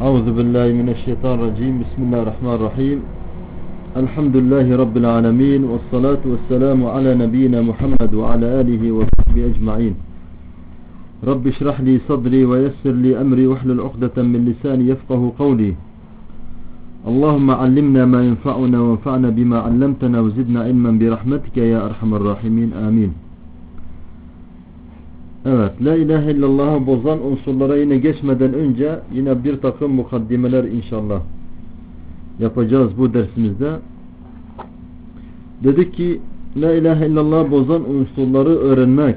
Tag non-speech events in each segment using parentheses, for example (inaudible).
أعوذ بالله من الشيطان الرجيم. بسم الله الرحمن الرحيم. الحمد لله رب العالمين والصلاة والسلام على نبينا محمد وعلى آله وصحبه أجمعين. رب اشرح لي صدري ويسر لي أمري واحلل عقدة من لساني يفقه قولي. اللهم علمنا ما ينفعنا وانفعنا بما علمتنا وزدنا علما برحمتك يا أرحم الراحمين. آمين. Evet, La ilahe illallah'ı bozan unsurlara yine geçmeden önce yine bir takım mukaddimeler inşallah yapacağız bu dersimizde. Dedik ki La ilahe illallah bozan unsurları öğrenmek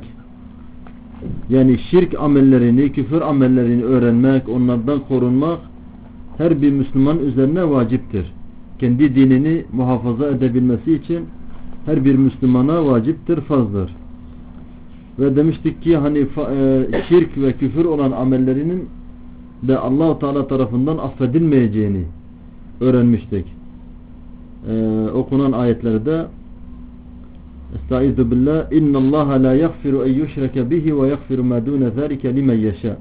yani şirk amellerini, küfür amellerini öğrenmek, onlardan korunmak her bir Müslüman üzerine vaciptir. Kendi dinini muhafaza edebilmesi için her bir Müslümana vaciptir, fazdır. Ve demiştik ki hani e, şirk ve küfür olan amellerinin de Allahu Teala tarafından affedilmeyeceğini öğrenmiştik. Ee, okunan ayetlerde Estaizu billah inna Allah la yaghfiru en yushraka bihi ve yaghfiru ma dun zalika limen yasha.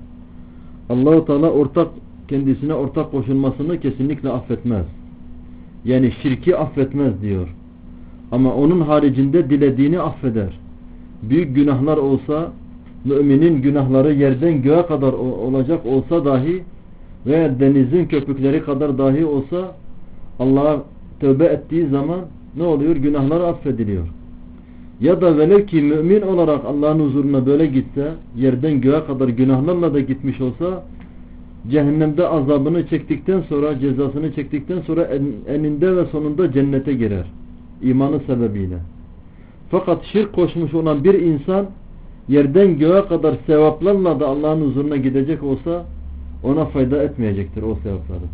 Allahu Teala ortak kendisine ortak koşulmasını kesinlikle affetmez. Yani şirki affetmez diyor. Ama onun haricinde dilediğini affeder büyük günahlar olsa müminin günahları yerden göğe kadar olacak olsa dahi veya denizin köpükleri kadar dahi olsa Allah'a tövbe ettiği zaman ne oluyor? Günahları affediliyor. Ya da velev ki mümin olarak Allah'ın huzuruna böyle gitse yerden göğe kadar günahlarla da gitmiş olsa cehennemde azabını çektikten sonra cezasını çektikten sonra en, eninde ve sonunda cennete girer. imanı sebebiyle. Fakat şirk koşmuş olan bir insan yerden göğe kadar sevaplarla da Allah'ın huzuruna gidecek olsa ona fayda etmeyecektir o sevapları.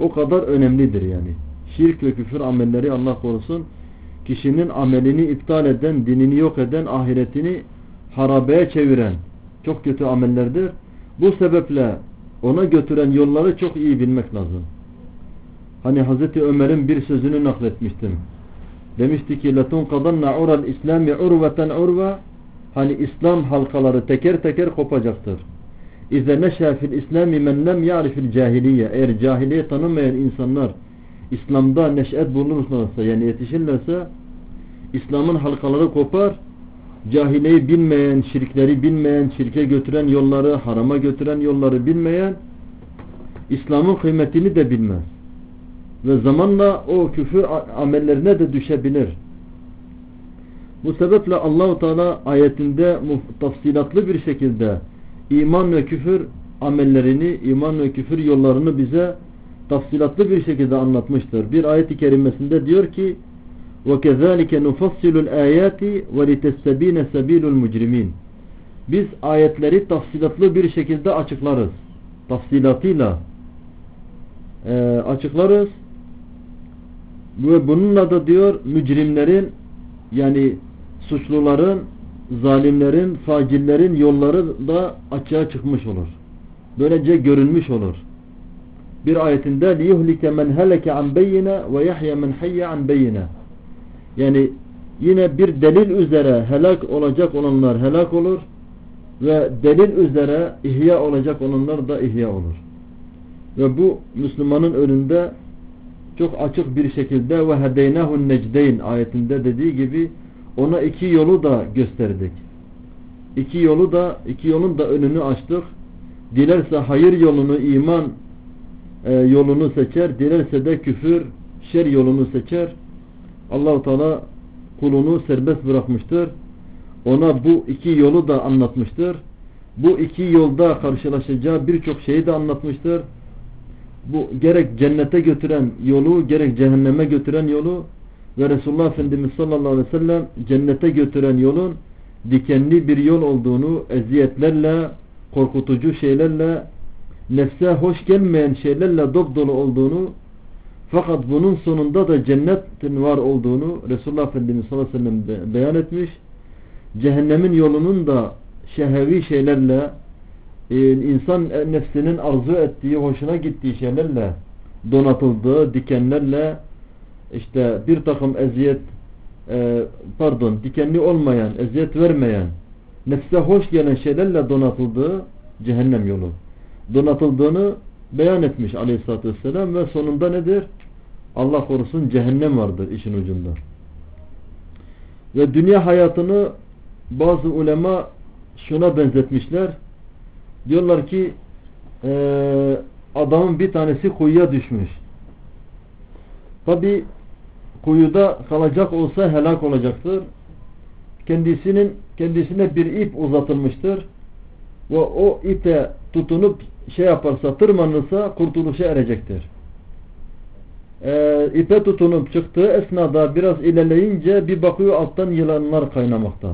O kadar önemlidir yani. Şirk ve küfür amelleri Allah korusun kişinin amelini iptal eden, dinini yok eden, ahiretini harabeye çeviren çok kötü amellerdir. Bu sebeple ona götüren yolları çok iyi bilmek lazım. Hani Hazreti Ömer'in bir sözünü nakletmiştim. Demişti ki لَتُنْقَضَنَّ عُرَى الْاِسْلَامِ عُرْوَةً عُرْوَةً Hani İslam halkaları teker teker kopacaktır. İze neşâ fil İslami men lem ya'rifil cahiliye. Eğer cahiliye tanımayan insanlar İslam'da neşet bulunursa yani yetişirlerse İslam'ın halkaları kopar. Cahiliyeyi bilmeyen, şirkleri bilmeyen, şirke götüren yolları, harama götüren yolları bilmeyen İslam'ın kıymetini de bilmez ve zamanla o küfür amellerine de düşebilir. Bu sebeple Allahu Teala ayetinde tafsilatlı bir şekilde iman ve küfür amellerini, iman ve küfür yollarını bize tafsilatlı bir şekilde anlatmıştır. Bir ayet-i kerimesinde diyor ki وَكَذَٰلِكَ نُفَصِّلُ الْآيَاتِ وَلِتَسْتَب۪ينَ سَب۪يلُ الْمُجْرِم۪ينَ Biz ayetleri tafsilatlı bir şekilde açıklarız. Tafsilatıyla e, açıklarız ve bununla da diyor mücrimlerin yani suçluların, zalimlerin, facillerin yolları da açığa çıkmış olur. Böylece görünmüş olur. Bir ayetinde لِيُهْلِكَ مَنْ هَلَكَ عَنْ بَيِّنَ وَيَحْيَ مَنْ حَيَّ عَنْ بَيِّنَ Yani yine bir delil üzere helak olacak olanlar helak olur ve delil üzere ihya olacak olanlar da ihya olur. Ve bu Müslümanın önünde çok açık bir şekilde ve hedeynahun necdeyn ayetinde dediği gibi ona iki yolu da gösterdik. İki yolu da iki yolun da önünü açtık. Dilerse hayır yolunu iman e, yolunu seçer, dilerse de küfür şer yolunu seçer. Allahu Teala kulunu serbest bırakmıştır. Ona bu iki yolu da anlatmıştır. Bu iki yolda karşılaşacağı birçok şeyi de anlatmıştır bu gerek cennete götüren yolu gerek cehenneme götüren yolu ve Resulullah Efendimiz sallallahu aleyhi ve sellem cennete götüren yolun dikenli bir yol olduğunu eziyetlerle korkutucu şeylerle nefse hoş gelmeyen şeylerle dop dolu olduğunu fakat bunun sonunda da cennetin var olduğunu Resulullah Efendimiz sallallahu aleyhi ve sellem beyan etmiş. Cehennemin yolunun da şehevi şeylerle insan nefsinin arzu ettiği, hoşuna gittiği şeylerle donatıldığı, dikenlerle işte bir takım eziyet e, pardon dikenli olmayan, eziyet vermeyen nefse hoş gelen şeylerle donatıldığı cehennem yolu. Donatıldığını beyan etmiş aleyhissalatü vesselam ve sonunda nedir? Allah korusun cehennem vardır işin ucunda. Ve dünya hayatını bazı ulema şuna benzetmişler. Diyorlar ki e, adamın bir tanesi kuyuya düşmüş. Tabi kuyuda kalacak olsa helak olacaktır. Kendisinin kendisine bir ip uzatılmıştır. Ve o ipe tutunup şey yaparsa tırmanırsa kurtuluşa erecektir. Ee, ipe tutunup çıktığı esnada biraz ilerleyince bir bakıyor alttan yılanlar kaynamakta.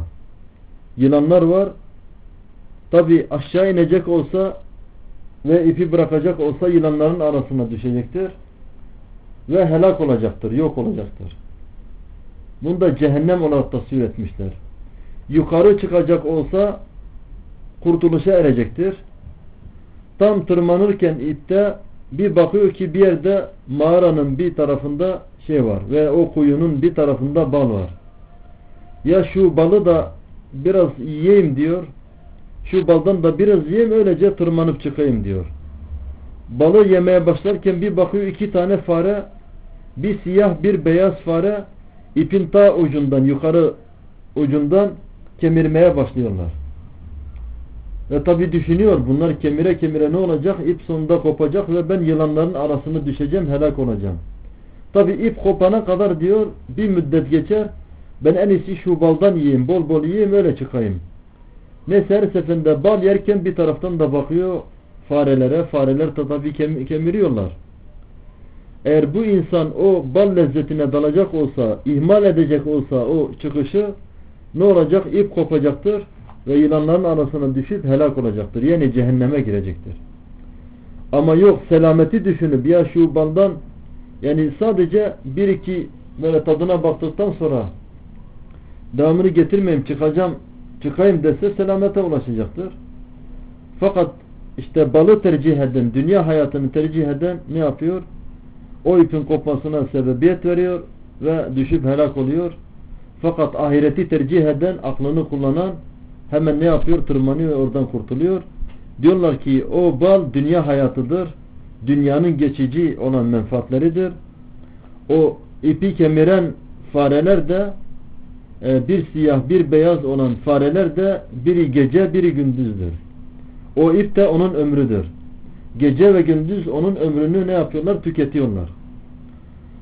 Yılanlar var. Tabi aşağı inecek olsa ve ipi bırakacak olsa yılanların arasına düşecektir. Ve helak olacaktır, yok olacaktır. Bunu da cehennem olarak tasvir etmişler. Yukarı çıkacak olsa kurtuluşa erecektir. Tam tırmanırken ipte bir bakıyor ki bir yerde mağaranın bir tarafında şey var ve o kuyunun bir tarafında bal var. Ya şu balı da biraz yiyeyim diyor. Şu baldan da biraz yiyeyim öylece tırmanıp çıkayım diyor. Balı yemeye başlarken bir bakıyor iki tane fare bir siyah bir beyaz fare ipin ta ucundan yukarı ucundan kemirmeye başlıyorlar. Ve tabi düşünüyor bunlar kemire kemire ne olacak? İp sonunda kopacak ve ben yılanların arasını düşeceğim helak olacağım. Tabi ip kopana kadar diyor bir müddet geçer ben en iyisi şu baldan yiyeyim bol bol yiyeyim öyle çıkayım. Neyse her seferinde bal yerken bir taraftan da bakıyor farelere. Fareler da tabi kem kemiriyorlar. Eğer bu insan o bal lezzetine dalacak olsa, ihmal edecek olsa o çıkışı ne olacak? İp kopacaktır ve yılanların arasına düşüp helak olacaktır. Yani cehenneme girecektir. Ama yok selameti düşünüp ya şu baldan yani sadece bir iki böyle tadına baktıktan sonra devamını getirmeyeyim çıkacağım çıkayım dese selamete ulaşacaktır. Fakat işte balı tercih eden, dünya hayatını tercih eden ne yapıyor? O ipin kopmasına sebebiyet veriyor ve düşüp helak oluyor. Fakat ahireti tercih eden, aklını kullanan hemen ne yapıyor? Tırmanıyor ve oradan kurtuluyor. Diyorlar ki o bal dünya hayatıdır. Dünyanın geçici olan menfaatleridir. O ipi kemiren fareler de e, bir siyah bir beyaz olan fareler de biri gece biri gündüzdür. O ip de onun ömrüdür. Gece ve gündüz onun ömrünü ne yapıyorlar? Tüketiyorlar.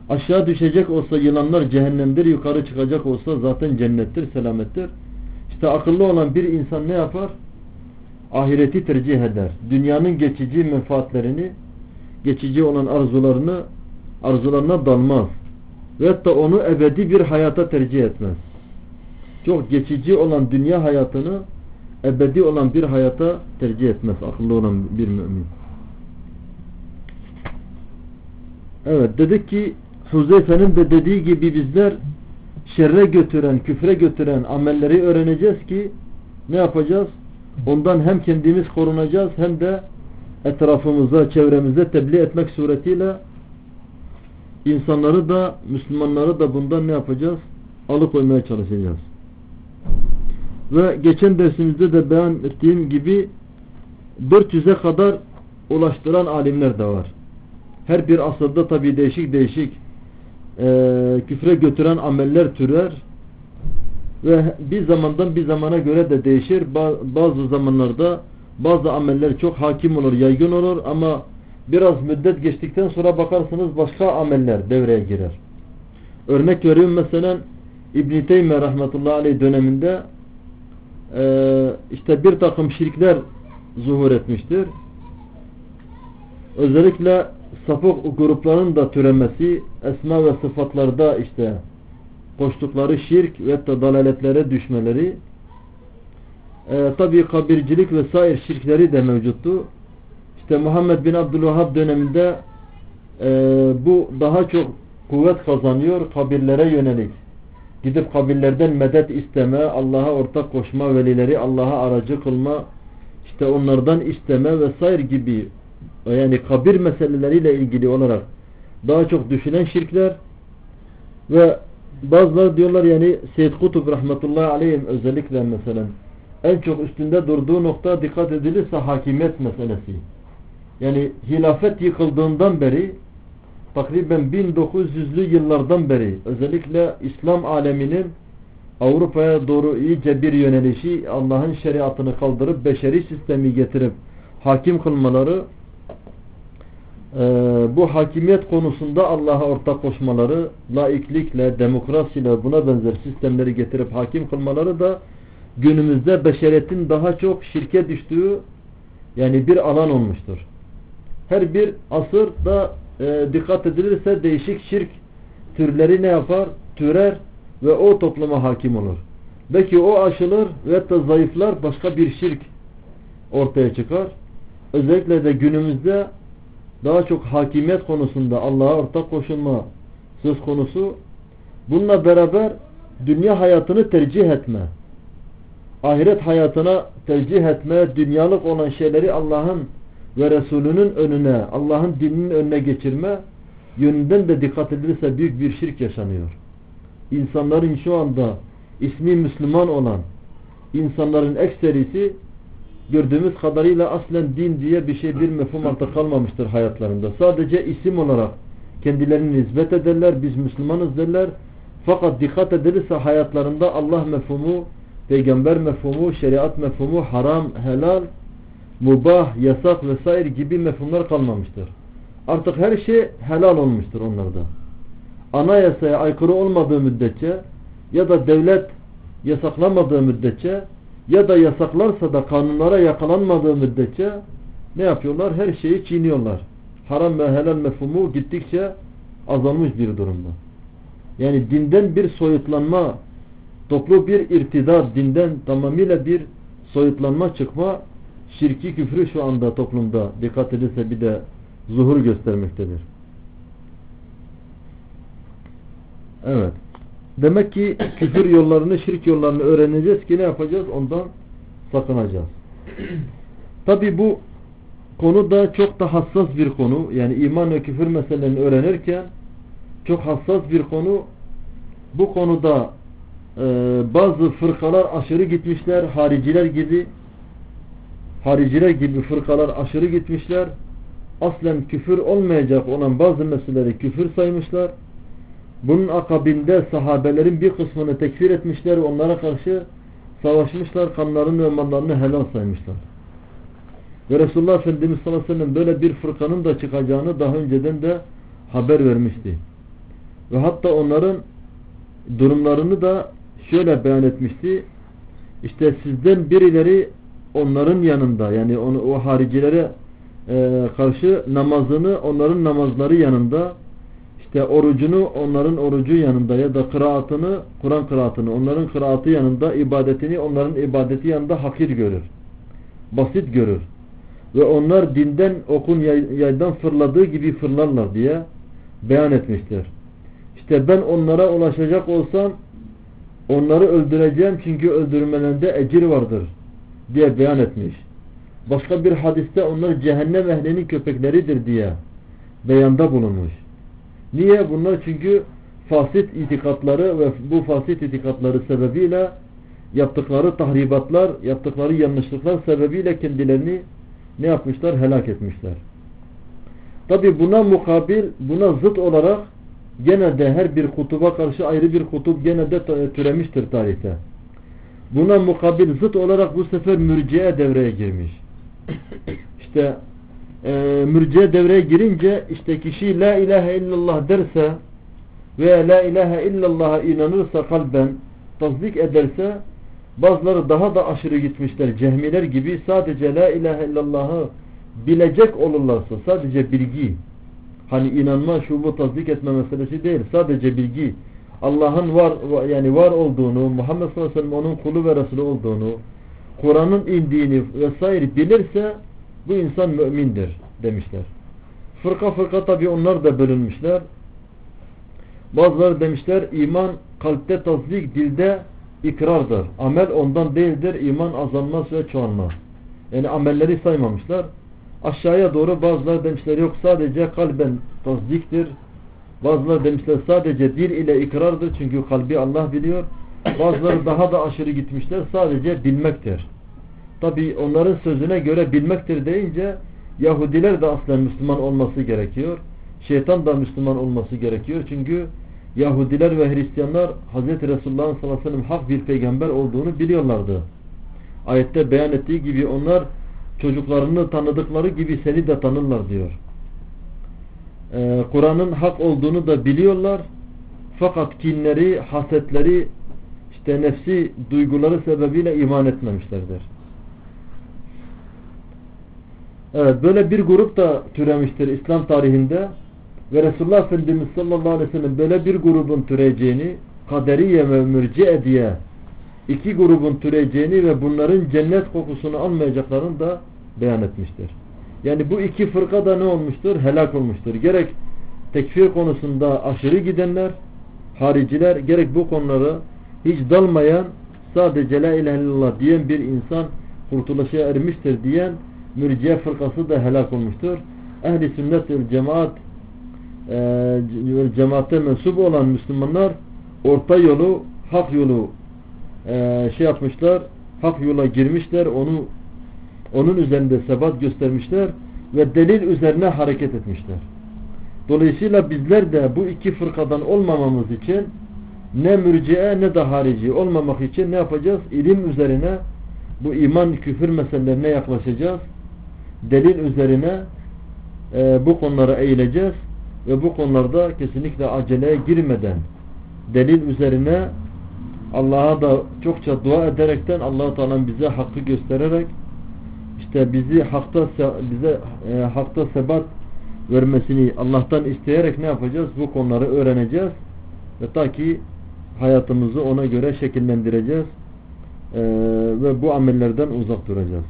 Aşağı düşecek olsa yılanlar cehennemdir, yukarı çıkacak olsa zaten cennettir, selamettir. İşte akıllı olan bir insan ne yapar? Ahireti tercih eder. Dünyanın geçici menfaatlerini, geçici olan arzularını, arzularına dalmaz. Ve hatta onu ebedi bir hayata tercih etmez. Çok geçici olan dünya hayatını ebedi olan bir hayata tercih etmez akıllı olan bir mümin. Evet dedik ki Huzeyfe'nin de dediği gibi bizler şerre götüren, küfre götüren amelleri öğreneceğiz ki ne yapacağız? Ondan hem kendimiz korunacağız hem de etrafımıza, çevremize tebliğ etmek suretiyle insanları da, Müslümanları da bundan ne yapacağız? Alıkoymaya çalışacağız. Ve geçen dersimizde de beyan ettiğim gibi 400'e kadar ulaştıran alimler de var. Her bir asırda tabi değişik değişik e, küfre götüren ameller türer ve bir zamandan bir zamana göre de değişir. Bazı zamanlarda bazı ameller çok hakim olur, yaygın olur ama biraz müddet geçtikten sonra bakarsınız başka ameller devreye girer. Örnek veriyorum mesela İbn-i Teymiye rahmetullahi aleyh döneminde e, işte bir takım şirkler zuhur etmiştir. Özellikle sapık grupların da türemesi, esma ve sıfatlarda işte koştukları şirk ve da dalaletlere düşmeleri e, tabi kabircilik ve sair şirkleri de mevcuttu. İşte Muhammed bin Abdülvahhab döneminde e, bu daha çok kuvvet kazanıyor kabirlere yönelik. Gidip kabirlerden medet isteme, Allah'a ortak koşma, velileri Allah'a aracı kılma, işte onlardan isteme vesaire gibi yani kabir meseleleriyle ilgili olarak daha çok düşünen şirkler ve bazıları diyorlar yani Seyyid Kutub rahmetullahi aleyhim özellikle mesela en çok üstünde durduğu nokta dikkat edilirse hakimiyet meselesi. yani hilafet yıkıldığından beri takriben 1900'lü yıllardan beri özellikle İslam aleminin Avrupa'ya doğru iyice bir yönelişi Allah'ın şeriatını kaldırıp beşeri sistemi getirip hakim kılmaları e, bu hakimiyet konusunda Allah'a ortak koşmaları laiklikle, demokrasiyle buna benzer sistemleri getirip hakim kılmaları da günümüzde beşeriyetin daha çok şirke düştüğü yani bir alan olmuştur. Her bir asırda e, dikkat edilirse değişik şirk türleri ne yapar? Türer ve o topluma hakim olur. Belki o aşılır ve da zayıflar başka bir şirk ortaya çıkar. Özellikle de günümüzde daha çok hakimiyet konusunda Allah'a ortak koşulma söz konusu. Bununla beraber dünya hayatını tercih etme. Ahiret hayatına tercih etme, dünyalık olan şeyleri Allah'ın ve Resulünün önüne, Allah'ın dininin önüne geçirme yönünden de dikkat edilirse büyük bir şirk yaşanıyor. İnsanların şu anda ismi Müslüman olan insanların ekserisi gördüğümüz kadarıyla aslen din diye bir şey bir mefhum artık kalmamıştır hayatlarında. Sadece isim olarak kendilerini hizmet ederler, biz Müslümanız derler. Fakat dikkat edilirse hayatlarında Allah mefhumu, peygamber mefhumu, şeriat mefhumu, haram, helal, mubah, yasak vesaire gibi mefhumlar kalmamıştır. Artık her şey helal olmuştur onlarda. Anayasaya aykırı olmadığı müddetçe ya da devlet yasaklamadığı müddetçe ya da yasaklarsa da kanunlara yakalanmadığı müddetçe ne yapıyorlar? Her şeyi çiğniyorlar. Haram ve helal mefhumu gittikçe azalmış bir durumda. Yani dinden bir soyutlanma, toplu bir irtidar, dinden tamamıyla bir soyutlanma çıkma, şirki küfrü şu anda toplumda dikkat edilse bir de zuhur göstermektedir. Evet. Demek ki küfür yollarını, şirk yollarını öğreneceğiz ki ne yapacağız? Ondan sakınacağız. (clears throat) Tabi bu konu da çok da hassas bir konu. Yani iman ve küfür meselelerini öğrenirken çok hassas bir konu. Bu konuda e, bazı fırkalar aşırı gitmişler. Hariciler gibi hariciler gibi fırkalar aşırı gitmişler. Aslen küfür olmayacak olan bazı meseleleri küfür saymışlar. Bunun akabinde sahabelerin bir kısmını tekfir etmişler onlara karşı savaşmışlar, kanlarını ve mallarını helal saymışlar. Ve Resulullah Efendimiz sallallahu aleyhi ve sellem böyle bir fırkanın da çıkacağını daha önceden de haber vermişti. Ve hatta onların durumlarını da şöyle beyan etmişti. İşte sizden birileri onların yanında yani onu, o haricilere e, karşı namazını onların namazları yanında işte orucunu onların orucu yanında ya da kıraatını Kur'an kıraatını onların kıraatı yanında ibadetini onların ibadeti yanında hakir görür. Basit görür. Ve onlar dinden okun yaydan fırladığı gibi fırlarlar diye beyan etmiştir. İşte ben onlara ulaşacak olsam onları öldüreceğim çünkü öldürmelerinde ecir vardır diye beyan etmiş. Başka bir hadiste onlar cehennem ehlinin köpekleridir diye beyanda bulunmuş. Niye? Bunlar çünkü fasit itikatları ve bu fasit itikatları sebebiyle yaptıkları tahribatlar, yaptıkları yanlışlıklar sebebiyle kendilerini ne yapmışlar? Helak etmişler. Tabi buna mukabil, buna zıt olarak gene de her bir kutuba karşı ayrı bir kutup gene de türemiştir tarihte. Buna mukabil zıt olarak bu sefer mürciye devreye girmiş. İşte e, mürciye devreye girince işte kişi la ilahe illallah derse veya la ilahe illallah'a inanırsa kalben tasdik ederse bazıları daha da aşırı gitmişler cehmiler gibi sadece la ilahe illallah'ı bilecek olurlarsa sadece bilgi hani inanma şubu tasdik etme meselesi değil sadece bilgi Allah'ın var yani var olduğunu Muhammed sallallahu aleyhi ve sellem onun kulu ve Resulü olduğunu Kur'an'ın indiğini vesaire bilirse bu insan mümindir demişler. Fırka fırka tabi onlar da bölünmüşler. Bazıları demişler iman kalpte tasdik dilde ikrardır. Amel ondan değildir. iman azalmaz ve çoğalmaz. Yani amelleri saymamışlar. Aşağıya doğru bazıları demişler yok sadece kalben tasdiktir. Bazıları demişler sadece dil ile ikrardır. Çünkü kalbi Allah biliyor. Bazıları daha da aşırı gitmişler. Sadece bilmektir. Tabi onların sözüne göre bilmektir deyince Yahudiler de aslen Müslüman olması gerekiyor. Şeytan da Müslüman olması gerekiyor. Çünkü Yahudiler ve Hristiyanlar Hz. Resulullah'ın sallallahu aleyhi ve sellem hak bir peygamber olduğunu biliyorlardı. Ayette beyan ettiği gibi onlar çocuklarını tanıdıkları gibi seni de tanırlar diyor. Ee, Kur'an'ın hak olduğunu da biliyorlar. Fakat kinleri, hasetleri, işte nefsi duyguları sebebiyle iman etmemişlerdir. Evet böyle bir grup da türemiştir İslam tarihinde ve Resulullah Efendimiz sallallahu aleyhi ve sellem böyle bir grubun türeceğini kaderiye ve mürciye diye iki grubun türeceğini ve bunların cennet kokusunu almayacaklarını da beyan etmiştir. Yani bu iki fırka da ne olmuştur? Helak olmuştur. Gerek tekfir konusunda aşırı gidenler, hariciler, gerek bu konulara hiç dalmayan, sadece la ilahe illallah diyen bir insan kurtuluşa ermiştir diyen mürciye fırkası da helak olmuştur. Ehli sünnet ve cemaat e, cemaate mensup olan Müslümanlar orta yolu, hak yolu e, şey yapmışlar, hak yola girmişler, onu onun üzerinde sebat göstermişler ve delil üzerine hareket etmişler. Dolayısıyla bizler de bu iki fırkadan olmamamız için ne mürciye ne de harici olmamak için ne yapacağız? İlim üzerine bu iman küfür meselelerine yaklaşacağız. Delil üzerine e, bu konulara eğileceğiz ve bu konularda kesinlikle aceleye girmeden delil üzerine Allah'a da çokça dua ederekten allah Teala bize hakkı göstererek işte bizi hakta bize e, hakta sebat vermesini Allah'tan isteyerek ne yapacağız? Bu konuları öğreneceğiz ve ta ki hayatımızı ona göre şekillendireceğiz e, ve bu amellerden uzak duracağız.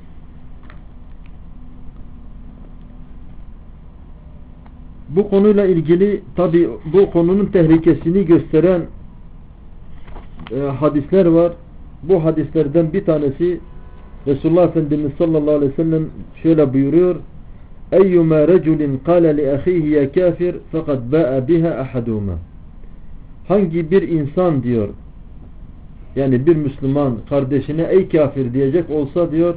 Bu konuyla ilgili tabi bu konunun tehlikesini gösteren e, hadisler var. Bu hadislerden bir tanesi Resulullah Efendimiz sallallahu aleyhi ve sellem şöyle buyuruyor. Eyyuma reculin kâle li ahihi ya kafir fakat ba'a biha ahaduma. Hangi bir insan diyor yani bir Müslüman kardeşine ey kafir diyecek olsa diyor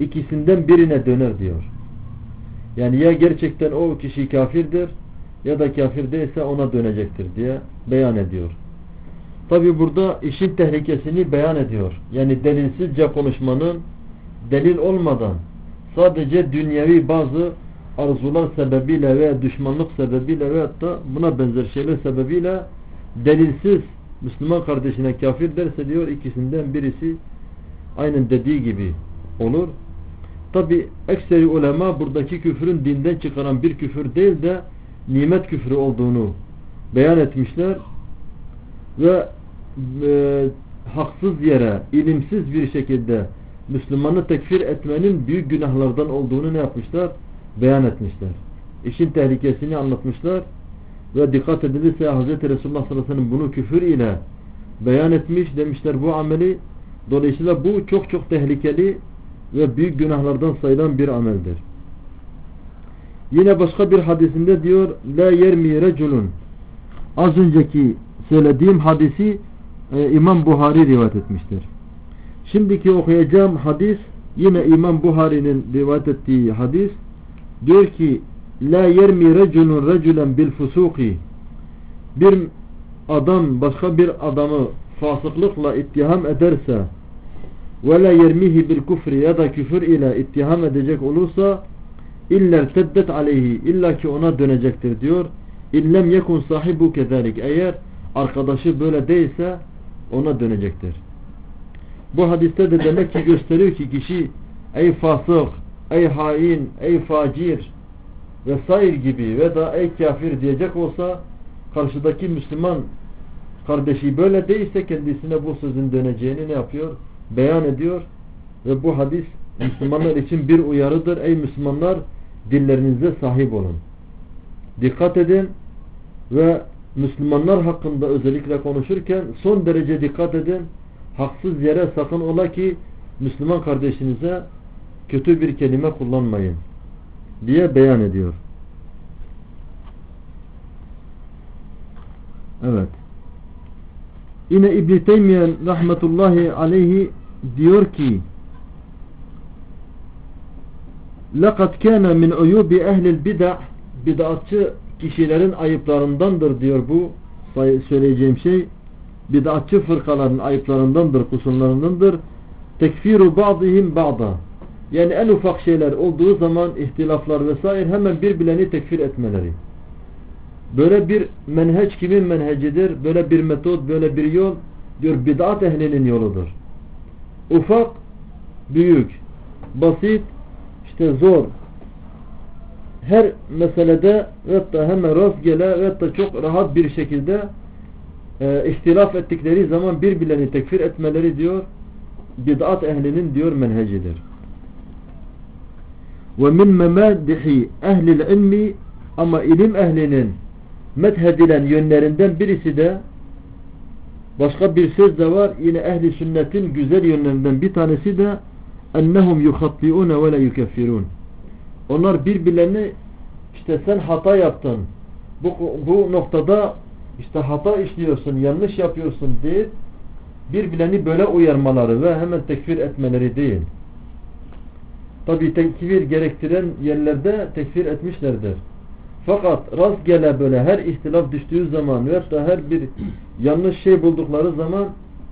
ikisinden birine döner diyor. Yani ya gerçekten o kişi kafirdir ya da kafir değilse ona dönecektir diye beyan ediyor. Tabi burada işin tehlikesini beyan ediyor. Yani delilsizce konuşmanın delil olmadan sadece dünyevi bazı arzular sebebiyle veya düşmanlık sebebiyle veyahut da buna benzer şeyler sebebiyle delilsiz Müslüman kardeşine kafir derse diyor ikisinden birisi aynen dediği gibi olur. Tabi ekseri ulema buradaki küfrün dinden çıkaran bir küfür değil de nimet küfrü olduğunu beyan etmişler ve e, haksız yere ilimsiz bir şekilde Müslümanı tekfir etmenin büyük günahlardan olduğunu ne yapmışlar? Beyan etmişler. İşin tehlikesini anlatmışlar ve dikkat edilirse Hz. Resulullah sallallahu aleyhi ve sellem bunu küfür ile beyan etmiş demişler bu ameli dolayısıyla bu çok çok tehlikeli ve büyük günahlardan sayılan bir ameldir. Yine başka bir hadisinde diyor la yermi reculun az önceki söylediğim hadisi e, İmam Buhari rivayet etmiştir. Şimdiki okuyacağım hadis yine İmam Buhari'nin rivayet ettiği hadis diyor ki la yermi reculun reculen bil fusuki bir adam başka bir adamı fasıklıkla ittiham ederse ve la yermihi bil kufri ya da küfür ile ittiham edecek olursa illa teddet aleyhi illa ki ona dönecektir diyor. İllem yekun sahibu kezalik eğer arkadaşı böyle değilse ona dönecektir. Bu hadiste de demek ki gösteriyor ki kişi ey fasık, ey hain, ey facir vesaire gibi ve da ey kafir diyecek olsa karşıdaki Müslüman kardeşi böyle değilse kendisine bu sözün döneceğini ne yapıyor? Beyan ediyor ve bu hadis Müslümanlar için bir uyarıdır. Ey Müslümanlar dillerinize sahip olun. Dikkat edin ve Müslümanlar hakkında özellikle konuşurken son derece dikkat edin Haksız yere sakın ola ki Müslüman kardeşinize kötü bir kelime kullanmayın diye beyan ediyor. Evet. Yine İbn Teymiye rahmetullahi aleyhi diyor ki لَقَدْ كَانَ مِنْ عُيُوبِ اَهْلِ الْبِدَعِ Bid'atçı kişilerin ayıplarındandır diyor bu söyleyeceğim şey. Bid'atçı fırkaların ayıplarındandır, kusurlarındandır. Tekfiru ba'dihim ba'da. Yani en ufak şeyler olduğu zaman ihtilaflar vesaire hemen birbirlerini tekfir etmeleri. Böyle bir menheç kimin menhecidir? Böyle bir metot, böyle bir yol diyor bid'at ehlinin yoludur. Ufak, büyük, basit, işte zor. Her meselede ve da hemen rastgele ve da çok rahat bir şekilde e, ihtilaf ettikleri zaman birbirlerini tekfir etmeleri diyor bid'at ehlinin diyor menhecidir. Ve min memadihi ehlil ilmi ama ilim ehlinin methedilen yönlerinden birisi de başka bir söz de var yine ehli sünnetin güzel yönlerinden bir tanesi de ennehum yuhatti'une ve la yukeffirun onlar birbirlerini işte sen hata yaptın bu, bu noktada işte hata işliyorsun yanlış yapıyorsun diye birbirlerini böyle uyarmaları ve hemen tekfir etmeleri değil tabi tekfir gerektiren yerlerde tekfir etmişlerdir fakat rastgele böyle her ihtilaf düştüğü zaman ve da her bir yanlış şey buldukları zaman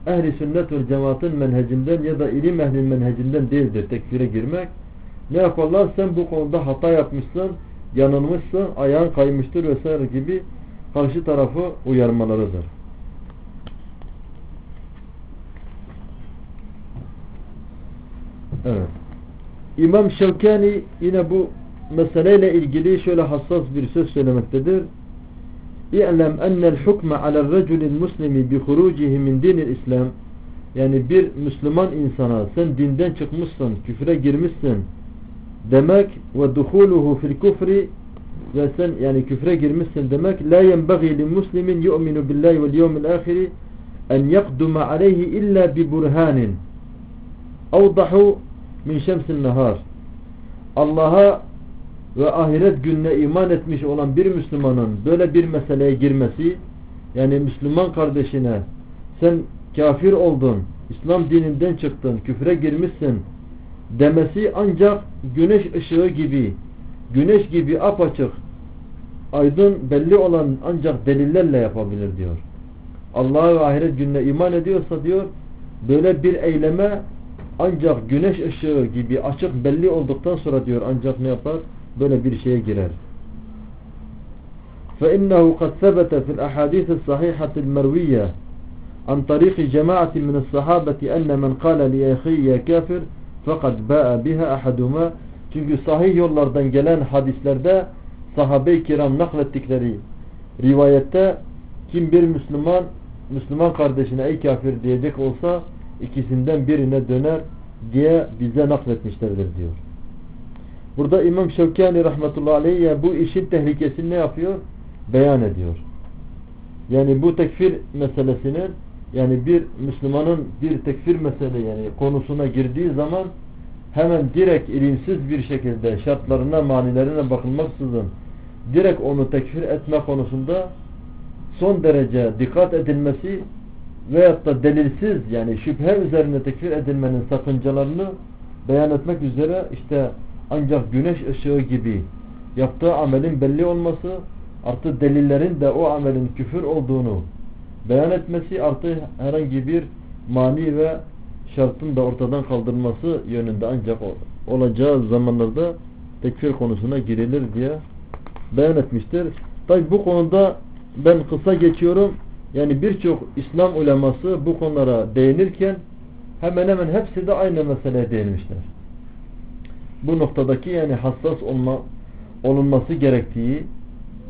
ehli sünnet ve cemaatin menhecinden ya da ilim ehlinin menhecinden değildir tekfire girmek. Ne yaparlar? Sen bu konuda hata yapmışsın, yanılmışsın, ayağın kaymıştır vesaire gibi karşı tarafı uyarmalarıdır. Evet. İmam Şevkani yine bu meseleyle ilgili şöyle hassas bir söz söylemektedir. İ'lem ennel hukme alel reculil muslimi bi hurucihi min dinil İslam yani bir Müslüman insana sen dinden çıkmışsın, küfre girmişsin demek ve duhuluhu fil kufri ve sen yani küfre girmişsin demek la yenbaghi li muslimin yu'minu billahi vel yevmil ahiri en yakduma aleyhi illa bi burhanin avdahu min şemsin nehar Allah'a ve ahiret gününe iman etmiş olan bir Müslümanın böyle bir meseleye girmesi yani Müslüman kardeşine sen kafir oldun, İslam dininden çıktın, küfre girmişsin. demesi ancak güneş ışığı gibi güneş gibi apaçık aydın belli olan ancak delillerle yapabilir diyor. Allah'a ve ahiret gününe iman ediyorsa diyor böyle bir eyleme ancak güneş ışığı gibi açık belli olduktan sonra diyor ancak ne yapar? böyle bir şeye girer. فإنه قد ثبت في الأحاديث الصحيحة المروية عن طريق جماعة من الصحابة أن من قال لأخي يا كافر fakat ba'a biha ahaduma çünkü sahih yollardan gelen hadislerde sahabe-i kiram naklettikleri rivayette kim bir Müslüman Müslüman kardeşine ey kafir diyecek olsa ikisinden birine döner diye bize nakletmişlerdir diyor. Burada İmam Şevkani rahmetullahi aleyh bu işin tehlikesini ne yapıyor? Beyan ediyor. Yani bu tekfir meselesinin yani bir Müslümanın bir tekfir mesele yani konusuna girdiği zaman hemen direkt ilimsiz bir şekilde şartlarına manilerine bakılmaksızın direkt onu tekfir etme konusunda son derece dikkat edilmesi veyahut da delilsiz yani şüphe üzerine tekfir edilmenin sakıncalarını beyan etmek üzere işte ancak güneş ışığı gibi yaptığı amelin belli olması artı delillerin de o amelin küfür olduğunu beyan etmesi artı herhangi bir mani ve şartın da ortadan kaldırılması yönünde ancak olacağı zamanlarda tekfir konusuna girilir diye beyan etmiştir. Tabi bu konuda ben kısa geçiyorum. Yani birçok İslam uleması bu konulara değinirken hemen hemen hepsi de aynı meseleye değinmişler bu noktadaki yani hassas olma olunması gerektiği,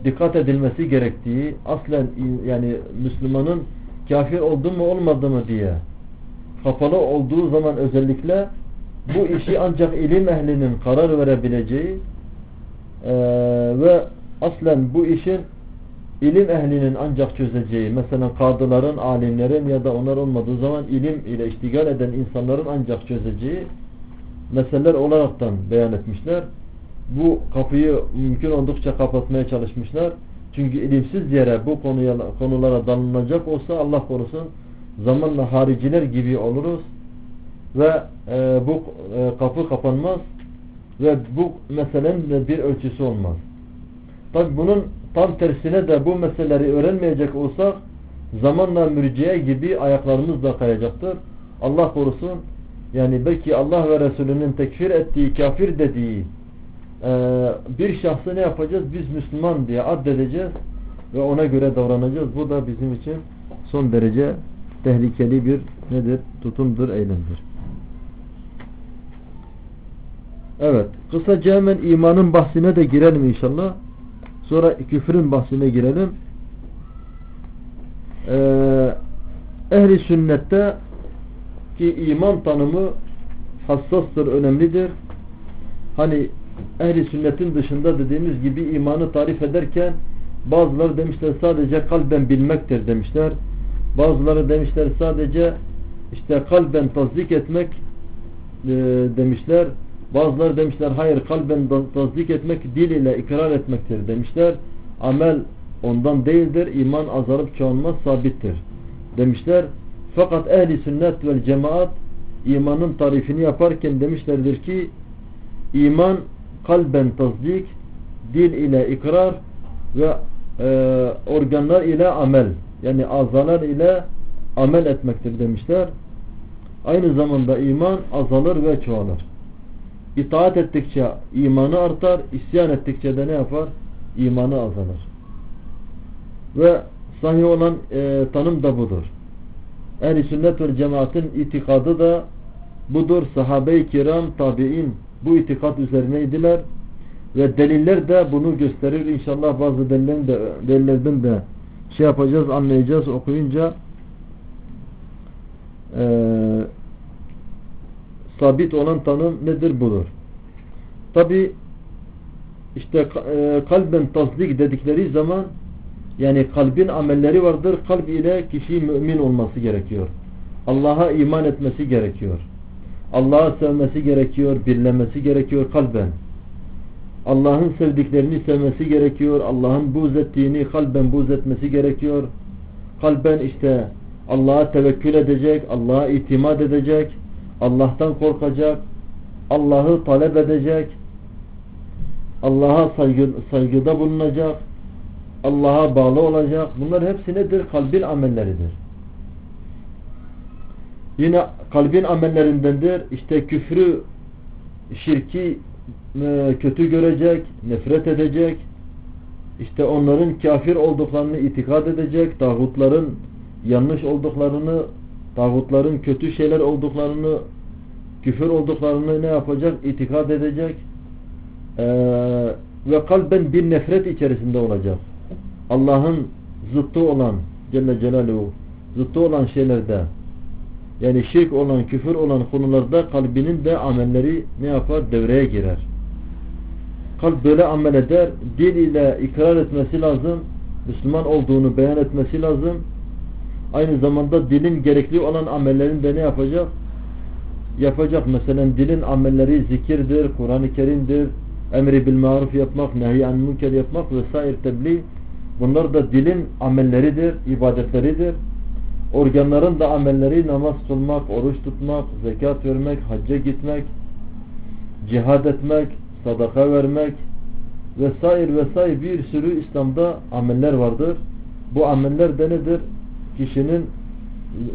dikkat edilmesi gerektiği, aslen yani Müslümanın kafir oldu mu olmadı mı diye kapalı olduğu zaman özellikle bu işi ancak ilim ehlinin karar verebileceği e, ve aslen bu işin ilim ehlinin ancak çözeceği mesela kadıların, alimlerin ya da onlar olmadığı zaman ilim ile iştigal eden insanların ancak çözeceği meseleler olaraktan beyan etmişler. Bu kapıyı mümkün oldukça kapatmaya çalışmışlar. Çünkü ilimsiz yere bu konuya, konulara dalınacak olsa Allah korusun zamanla hariciler gibi oluruz ve e, bu e, kapı kapanmaz. Ve bu meselenin bir ölçüsü olmaz. Tabi bunun tam tersine de bu meseleleri öğrenmeyecek olsak zamanla mürciye gibi ayaklarımız da kayacaktır. Allah korusun yani belki Allah ve Resulünün tekfir ettiği, kafir dediği e, bir şahsı ne yapacağız? Biz Müslüman diye addedeceğiz ve ona göre davranacağız. Bu da bizim için son derece tehlikeli bir nedir? Tutumdur, eylemdir. Evet. Kısaca hemen imanın bahsine de girelim inşallah. Sonra küfrün bahsine girelim. Ee, ehli sünnette ki iman tanımı hassastır, önemlidir. Hani ehli sünnetin dışında dediğimiz gibi imanı tarif ederken bazıları demişler sadece kalben bilmektir demişler. Bazıları demişler sadece işte kalben tasdik etmek e, demişler. Bazıları demişler hayır kalben tasdik etmek dil ile ikrar etmektir demişler. Amel ondan değildir. İman azalıp çoğalmaz sabittir demişler. Fakat ehli sünnet vel cemaat imanın tarifini yaparken demişlerdir ki iman kalben tasdik dil ile ikrar ve e, organlar ile amel yani azalar ile amel etmektir demişler. Aynı zamanda iman azalır ve çoğalır. İtaat ettikçe imanı artar, isyan ettikçe de ne yapar? İmanı azalır. Ve sahih olan e, tanım da budur. Ehl-i sünnet ve cemaatin itikadı da budur. Sahabe-i kiram, tabi'in bu itikat üzerineydiler. Ve deliller de bunu gösterir. İnşallah bazı delillerin de, delillerden de şey yapacağız, anlayacağız okuyunca eee sabit olan tanım nedir budur. Tabi işte e, kalben tasdik dedikleri zaman yani kalbin amelleri vardır. Kalb ile kişi mümin olması gerekiyor. Allah'a iman etmesi gerekiyor. Allah'ı sevmesi gerekiyor, birlemesi gerekiyor kalben. Allah'ın sevdiklerini sevmesi gerekiyor. Allah'ın buz ettiğini kalben buz etmesi gerekiyor. Kalben işte Allah'a tevekkül edecek, Allah'a itimat edecek Allah'tan korkacak, Allah'ı talep edecek, Allah'a saygı, saygıda bulunacak, Allah'a bağlı olacak. Bunlar hepsi nedir? Kalbin amelleridir. Yine kalbin amellerindendir. İşte küfrü, şirki kötü görecek, nefret edecek. İşte onların kafir olduklarını itikad edecek. Tağutların yanlış olduklarını tağutların kötü şeyler olduklarını küfür olduklarını ne yapacak? İtikad edecek ee, ve kalben bir nefret içerisinde olacak. Allah'ın zıttı olan Celle Celaluhu zıttı olan şeylerde yani şirk olan, küfür olan konularda kalbinin de amelleri ne yapar? Devreye girer. Kalp böyle amel eder. Dil ile ikrar etmesi lazım. Müslüman olduğunu beyan etmesi lazım aynı zamanda dilin gerekli olan amellerini de ne yapacak? Yapacak. Mesela dilin amelleri zikirdir, Kur'an-ı Kerim'dir, emri bil maruf yapmak, nehy an münker yapmak vesaire tebliğ. Bunlar da dilin amelleridir, ibadetleridir. Organların da amelleri namaz kılmak, oruç tutmak, zekat vermek, hacca gitmek, cihad etmek, sadaka vermek vesaire vesaire bir sürü İslam'da ameller vardır. Bu ameller de nedir? kişinin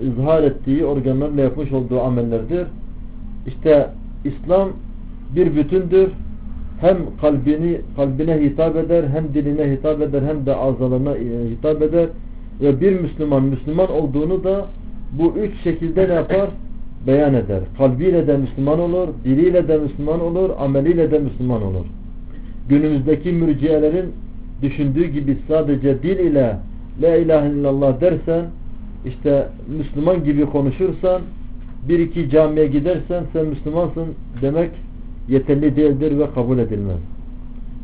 izhar ettiği organlarla yapmış olduğu amellerdir. İşte İslam bir bütündür. Hem kalbini kalbine hitap eder, hem diline hitap eder, hem de azalarına e, hitap eder. Ve bir Müslüman Müslüman olduğunu da bu üç şekilde ne yapar? Beyan eder. Kalbiyle de Müslüman olur, diliyle de Müslüman olur, ameliyle de Müslüman olur. Günümüzdeki mürciyelerin düşündüğü gibi sadece dil ile La ilahe illallah dersen işte Müslüman gibi konuşursan bir iki camiye gidersen sen Müslümansın demek yeterli değildir ve kabul edilmez.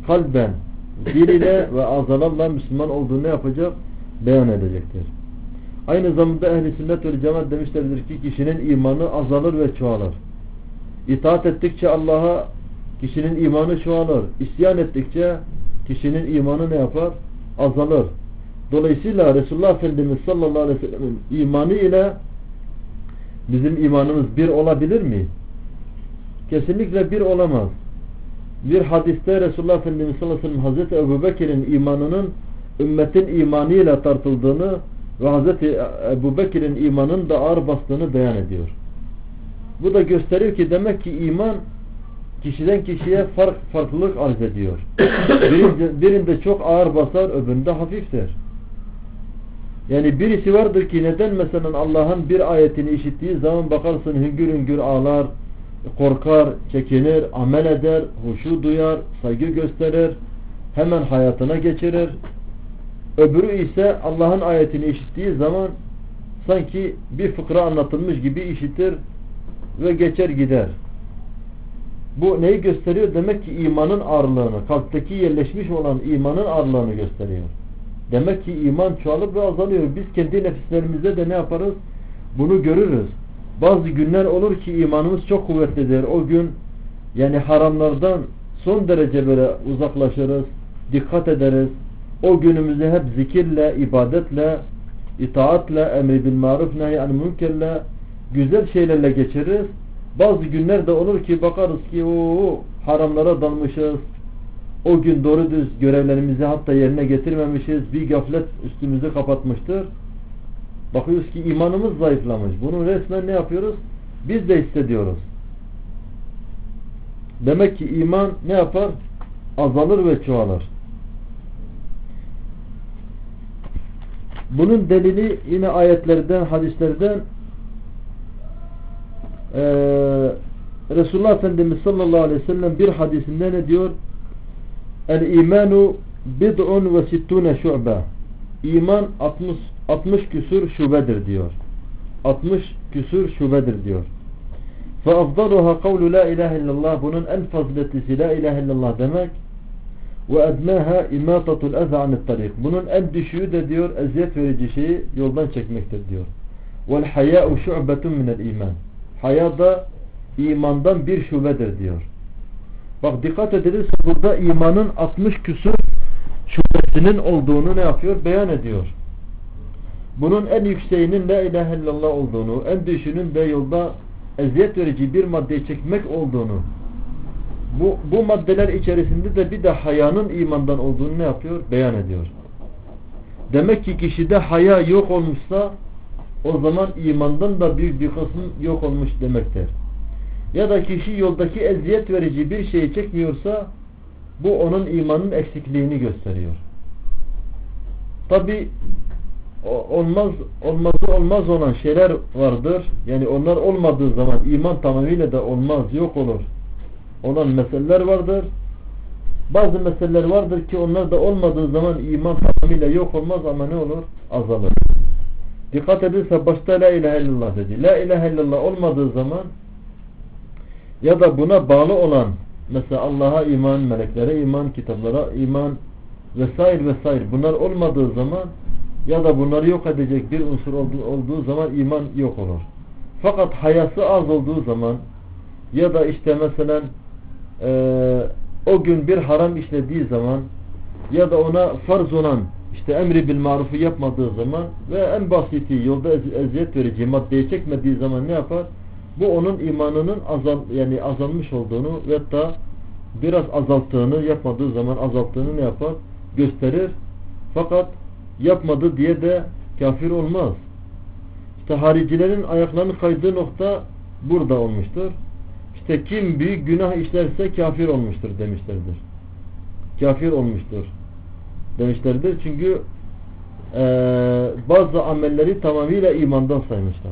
Kalben, dil ile ve azalarla Müslüman olduğunu yapacak? Beyan edecektir. Aynı zamanda ehli sünnet ve cemaat demişlerdir ki kişinin imanı azalır ve çoğalır. İtaat ettikçe Allah'a kişinin imanı çoğalır. İsyan ettikçe kişinin imanı ne yapar? Azalır. Dolayısıyla Resulullah Efendimiz sallallahu aleyhi ve sellem'in imanı ile bizim imanımız bir olabilir mi? Kesinlikle bir olamaz. bir hadiste Resulullah Efendimiz sallallahu aleyhi ve sellem Hazreti Ebu Bekir'in imanının ümmetin imanıyla tartıldığını ve Hazreti Ebu Bekir'in imanın da ağır bastığını beyan ediyor. Bu da gösteriyor ki demek ki iman kişiden kişiye fark, farklılık arz ediyor. (coughs) birinde, birinde çok ağır basar, öbüründe hafiftir. Yani birisi vardır ki neden mesela Allah'ın bir ayetini işittiği zaman bakarsın hüngür hüngür ağlar, korkar, çekinir, amel eder, huşu duyar, saygı gösterir, hemen hayatına geçirir. Öbürü ise Allah'ın ayetini işittiği zaman sanki bir fıkra anlatılmış gibi işitir ve geçer gider. Bu neyi gösteriyor? Demek ki imanın ağırlığını, kalpteki yerleşmiş olan imanın ağırlığını gösteriyor. Demek ki iman çoğalıp ve azalıyor. Biz kendi nefislerimizde de ne yaparız? Bunu görürüz. Bazı günler olur ki imanımız çok kuvvetlidir. O gün yani haramlardan son derece böyle uzaklaşırız, dikkat ederiz. O günümüzü hep zikirle, ibadetle, itaatle, emri bil maruf, nehy anil münkerle, güzel şeylerle geçiririz. Bazı günler de olur ki bakarız ki o haramlara dalmışız. O gün doğru düz görevlerimizi hatta yerine getirmemişiz. Bir gaflet üstümüzü kapatmıştır. Bakıyoruz ki imanımız zayıflamış. Bunu resmen ne yapıyoruz? Biz de hissediyoruz. Demek ki iman ne yapar? Azalır ve çoğalır. Bunun delili yine ayetlerden, hadislerden ee, Resulullah Efendimiz sallallahu aleyhi ve sellem bir hadisinde ne diyor? El imanu bid'un ve sittune şu'be İman 60, 60 küsur şubedir diyor. 60 küsur şubedir diyor. Fe afdaluha kavlu la ilahe illallah bunun en faziletlisi la ilahe illallah demek ve ednaha imatatul eza anit tarik. Bunun en düşüğü de diyor eziyet verici şeyi yoldan çekmektir diyor. Vel haya'u şu'betun minel iman. Haya da imandan bir şubedir diyor. Bak dikkat edilirse burada imanın 60 küsur şubesinin olduğunu ne yapıyor? Beyan ediyor. Bunun en yükseğinin la ilahe illallah olduğunu, en düşüğünün de yolda eziyet verici bir maddeyi çekmek olduğunu, bu, bu maddeler içerisinde de bir de hayanın imandan olduğunu ne yapıyor? Beyan ediyor. Demek ki kişide haya yok olmuşsa o zaman imandan da bir kısım yok olmuş demektir. Ya da kişi yoldaki eziyet verici bir şeyi çekmiyorsa bu onun imanın eksikliğini gösteriyor. Tabi olmaz olmazı olmaz olan şeyler vardır. Yani onlar olmadığı zaman iman tamamıyla da olmaz, yok olur. Olan meseleler vardır. Bazı meseleler vardır ki onlar da olmadığı zaman iman tamamıyla yok olmaz ama ne olur? Azalır. Dikkat edilse başta la ilahe illallah dedi. La ilahe illallah olmadığı zaman ya da buna bağlı olan mesela Allah'a iman, meleklere iman, kitaplara iman vesaire vesaire bunlar olmadığı zaman ya da bunları yok edecek bir unsur olduğu, olduğu zaman iman yok olur. Fakat hayası az olduğu zaman ya da işte mesela e, o gün bir haram işlediği zaman ya da ona farz olan işte emri bil marufu yapmadığı zaman ve en basiti yolda ez eziyet verici maddeyi çekmediği zaman ne yapar? Bu onun imanının azal yani azalmış olduğunu ve hatta biraz azalttığını yapmadığı zaman azalttığını ne yapar? Gösterir. Fakat yapmadı diye de kafir olmaz. İşte haricilerin ayaklarının kaydığı nokta burada olmuştur. İşte kim büyük günah işlerse kafir olmuştur demişlerdir. Kafir olmuştur demişlerdir. Çünkü e, bazı amelleri tamamıyla imandan saymışlar.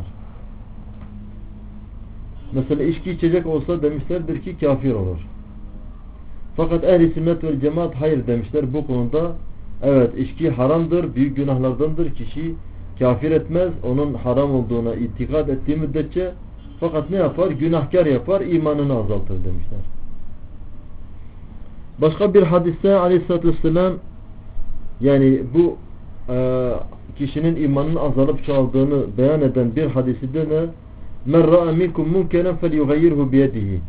Mesela içki içecek olsa demişlerdir ki kafir olur. Fakat ehli sünnet ve cemaat hayır demişler bu konuda evet içki haramdır, büyük günahlardandır kişi kafir etmez, onun haram olduğuna itikad ettiği müddetçe fakat ne yapar? Günahkar yapar, imanını azaltır demişler. Başka bir hadiste aleyhissalatü vesselam yani bu e, kişinin imanının azalıp çoğaldığını beyan eden bir hadisinde ne? Men ra'a minkum munkeren felyughayyirhu biyedihi.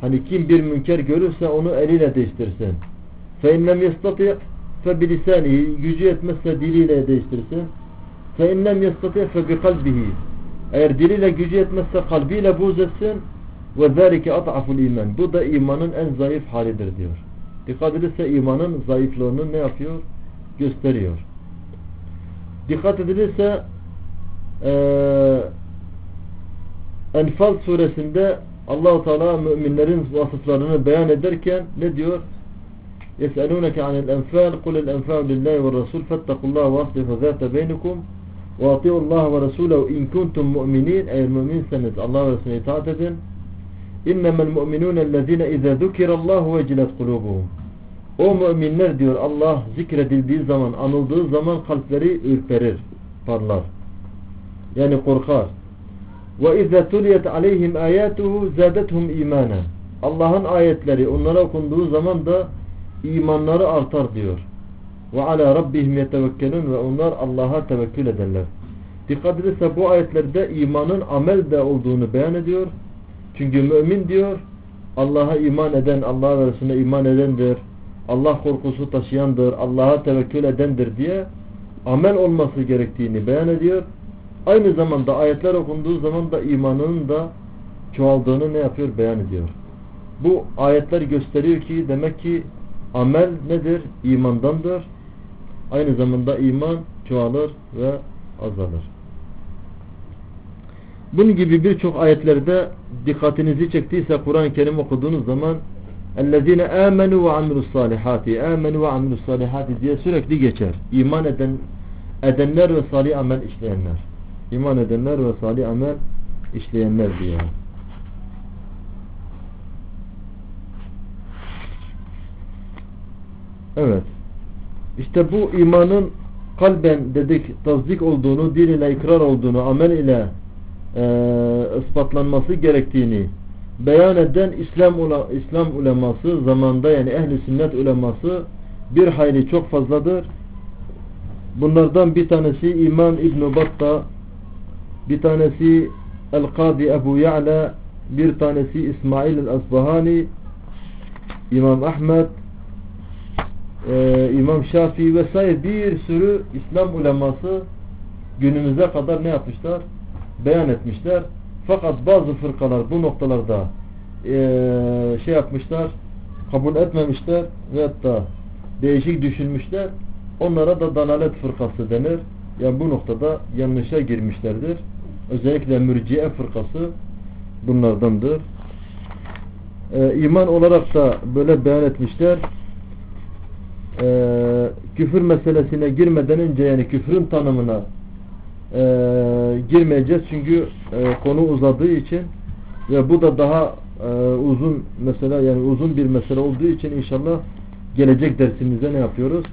Hani kim bir münker görürse onu eliyle değiştirsin. Fe inlem yestati fe. Gücü yetmezse diliyle değiştirsin. Fe inlem yestati fe. Eğer diliyle gücü yetmezse kalbiyle buğz etsin. Ve zâlike at'aful iman. Bu da imanın en zayıf halidir diyor. Dikkat edilirse imanın zayıflığını ne yapıyor? Gösteriyor. Dikkat edilirse ee, Enfal suresinde Allahu Teala müminlerin vasıflarını beyan ederken ne diyor? يسألونك عن الأنفال قل الأنفال لله والرسول فاتقوا الله وأصلحوا ذات بينكم وأطيعوا الله ورسوله إن كنتم مؤمنين أي المؤمنين سنة الله ورسوله itaat edin إنما المؤمنون الذين إذا ذكر الله وجلت قلوبهم O müminler diyor Allah zikredildiği zaman, anıldığı zaman kalpleri ürperir, parlar. Yani korkar. Ve izâ tuliyet aleyhim âyâtuhu zâdethum imâna. Allah'ın ayetleri onlara okunduğu zaman da imanları artar diyor. Ve alâ rabbihim yetevekkelûn ve onlar Allah'a tevekkül ederler. Dikkat edilirse bu ayetlerde imanın amel de olduğunu beyan ediyor. Çünkü mümin diyor Allah'a iman eden, Allah ve iman edendir. Allah korkusu taşıyandır. Allah'a tevekkül edendir diye amel olması gerektiğini beyan ediyor. Aynı zamanda ayetler okunduğu zaman da imanının da çoğaldığını ne yapıyor? Beyan ediyor. Bu ayetler gösteriyor ki demek ki amel nedir? İmandandır. Aynı zamanda iman çoğalır ve azalır. Bunun gibi birçok ayetlerde dikkatinizi çektiyse Kur'an-ı Kerim okuduğunuz zaman اَلَّذ۪ينَ آمَنُوا وَعَمِلُوا الصَّالِحَاتِ آمَنُوا وَعَمِلُوا الصَّالِحَاتِ diye sürekli geçer. İman eden edenler ve salih amel işleyenler. İman edenler ve salih amel işleyenler diye. Evet. İşte bu imanın kalben dedik tasdik olduğunu, dil ile ikrar olduğunu, amel ile e, ispatlanması gerektiğini beyan eden İslam İslam uleması zamanda yani ehli sünnet uleması bir hayli çok fazladır. Bunlardan bir tanesi İmam İbn Batta, bir tanesi El-Kadi Ebu Ya'la, bir tanesi İsmail el-Asbahani, İmam Ahmet, e, İmam Şafii vesaire bir sürü İslam uleması günümüze kadar ne yapmışlar? Beyan etmişler. Fakat bazı fırkalar bu noktalarda e, şey yapmışlar, kabul etmemişler ve hatta değişik düşünmüşler. Onlara da dalalet fırkası denir. Yani bu noktada yanlışa girmişlerdir. Özellikle mürciye fırkası bunlardandır. Ee, iman olarak da böyle beyan etmişler. Ee, küfür meselesine girmeden önce yani küfrün tanımına e, girmeyeceğiz. Çünkü e, konu uzadığı için ve bu da daha e, uzun mesela yani uzun bir mesele olduğu için inşallah gelecek dersimizde ne yapıyoruz?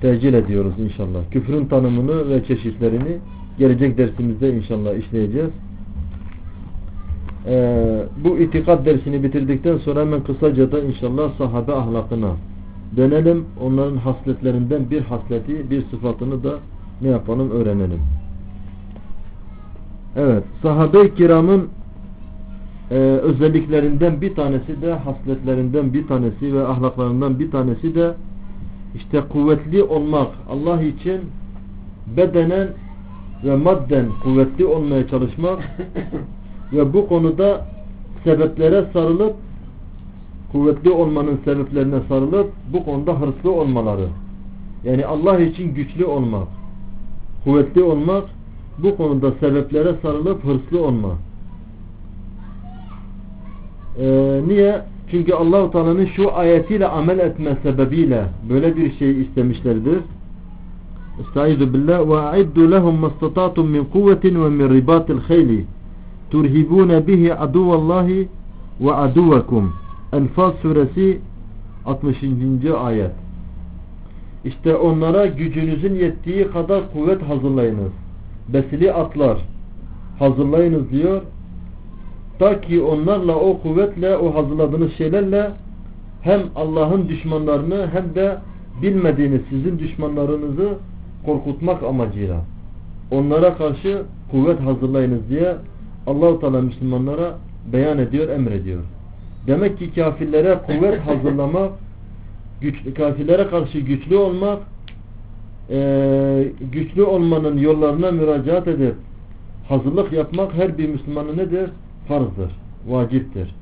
Tecil ediyoruz inşallah. Küfrün tanımını ve çeşitlerini gelecek dersimizde inşallah işleyeceğiz. Ee, bu itikat dersini bitirdikten sonra hemen kısaca da inşallah sahabe ahlakına dönelim. Onların hasletlerinden bir hasleti, bir sıfatını da ne yapalım öğrenelim. Evet, sahabe-i kiramın e, özelliklerinden bir tanesi de hasletlerinden bir tanesi ve ahlaklarından bir tanesi de işte kuvvetli olmak. Allah için bedenen ve madden kuvvetli olmaya çalışmak (coughs) ve bu konuda sebeplere sarılıp kuvvetli olmanın sebeplerine sarılıp bu konuda hırslı olmaları. Yani Allah için güçlü olmak, kuvvetli olmak, bu konuda sebeplere sarılıp hırslı olma. Ee, niye? Çünkü Allahu Teala'nın şu ayetiyle amel etme sebebiyle böyle bir şey istemişlerdir. Estaizu billah ve a'iddu lehum mastata'tum min kuvvetin ve min ribatil khayli turhibune bihi aduvallahi ve aduvakum. Enfal suresi 60. ayet. İşte onlara gücünüzün yettiği kadar kuvvet hazırlayınız. Besili atlar hazırlayınız diyor. Ta ki onlarla o kuvvetle o hazırladığınız şeylerle hem Allah'ın düşmanlarını hem de bilmediğiniz sizin düşmanlarınızı korkutmak amacıyla onlara karşı kuvvet hazırlayınız diye Allahu Teala Müslümanlara beyan ediyor, emrediyor. Demek ki kafirlere kuvvet (laughs) hazırlamak, güçlü, kafirlere karşı güçlü olmak, e, güçlü olmanın yollarına müracaat edip hazırlık yapmak her bir Müslümanın nedir? Farzdır. vaciptir.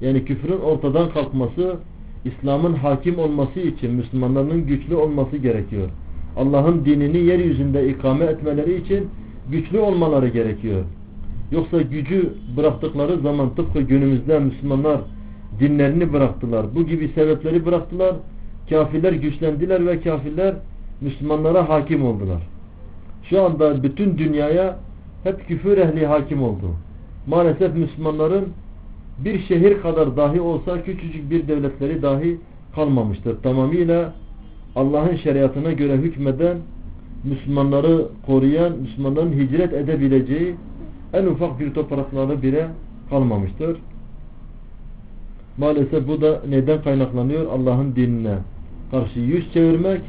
Yani küfrün ortadan kalkması İslam'ın hakim olması için Müslümanların güçlü olması gerekiyor. Allah'ın dinini yeryüzünde ikame etmeleri için güçlü olmaları gerekiyor. Yoksa gücü bıraktıkları zaman tıpkı günümüzde Müslümanlar dinlerini bıraktılar. Bu gibi sebepleri bıraktılar. Kafirler güçlendiler ve kafirler Müslümanlara hakim oldular. Şu anda bütün dünyaya hep küfür ehli hakim oldu. Maalesef Müslümanların bir şehir kadar dahi olsa küçücük bir devletleri dahi kalmamıştır. Tamamıyla Allah'ın şeriatına göre hükmeden, Müslümanları koruyan, Müslümanların hicret edebileceği en ufak bir toprakları bile kalmamıştır. Maalesef bu da neden kaynaklanıyor? Allah'ın dinine karşı yüz çevirmek